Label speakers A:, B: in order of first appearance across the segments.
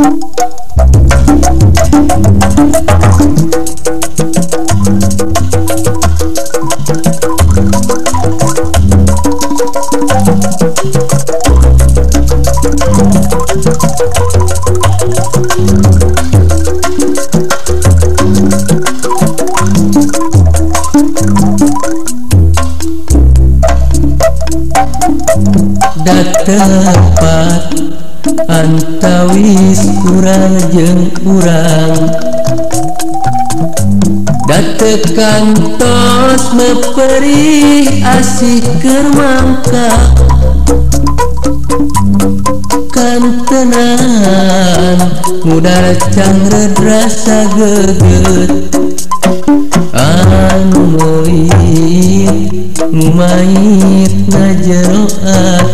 A: datang tepat antawis kurang jeng kurang. Date kantos meperi asih kermangka. Kantenan mudah cangred rasa geget. Anu mumayit najeroat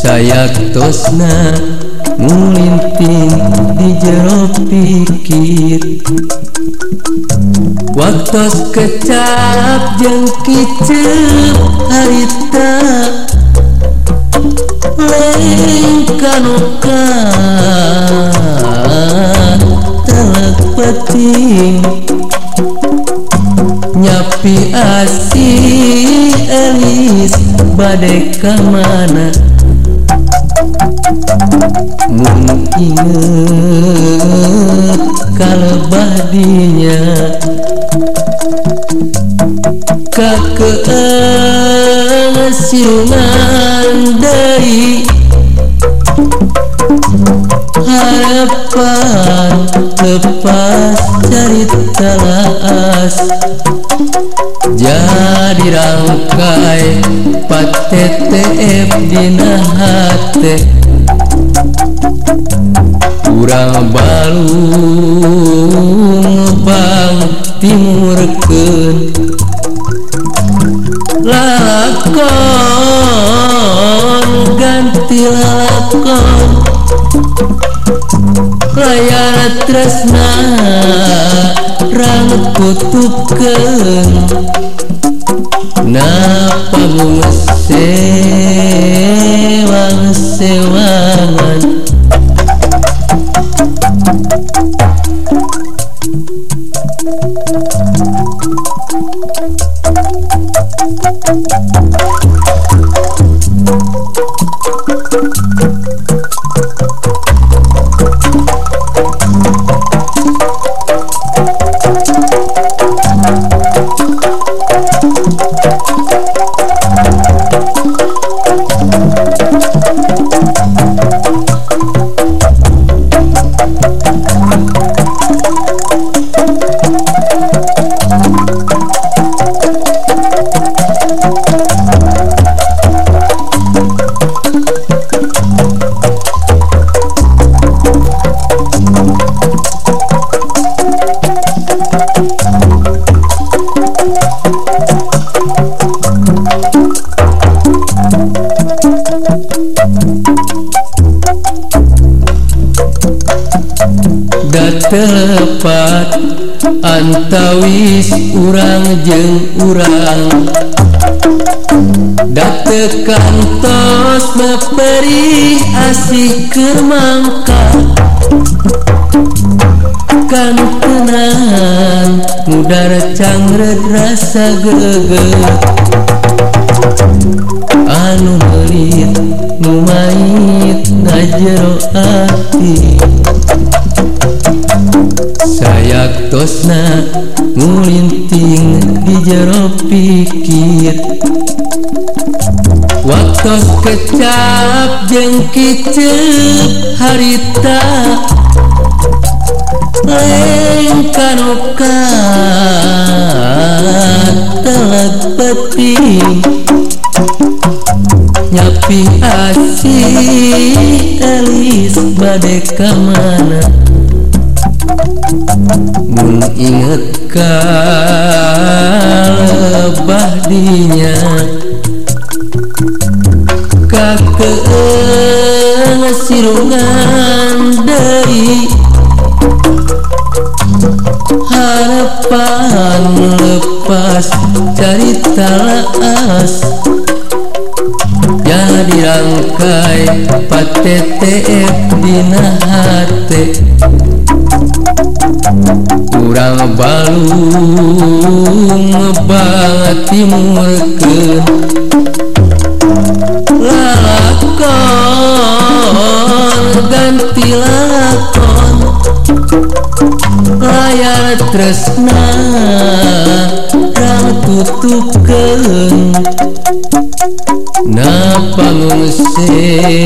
A: saya tosna ngulinting di jero pikir. Waktu kecap jeung kicep harita lain kanukan telak peting. Nyapi asih Elis badai ke Mungkin kalau badinya Kakeasinan dari Harapan. Lepas dari telah jadi rangkai PTTF dinahate kurang balung bang timurkeun. Lakon ganti lakon layar tresna rambut kutubkan napa bunga sewang sewangan tepat. Antawis urang jeng urang. Date kantos meperi asih kermangka kan tenang mudara cangret rasa geget anu melit numait najero ati. tosna ngulinting di jero pikir waktu kecap jeng kicep harita. Lain kanokan telat peti. Nyapi asi elis badai kemana. pun inget kalebah dinya kakeun sirungan dari harapan lepas carita laas jadi dirangkai patete dina hate Ural balungbatimur lakon ganti lakon layar tresna kang tutupkeun na sewang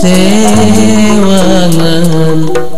A: sewangan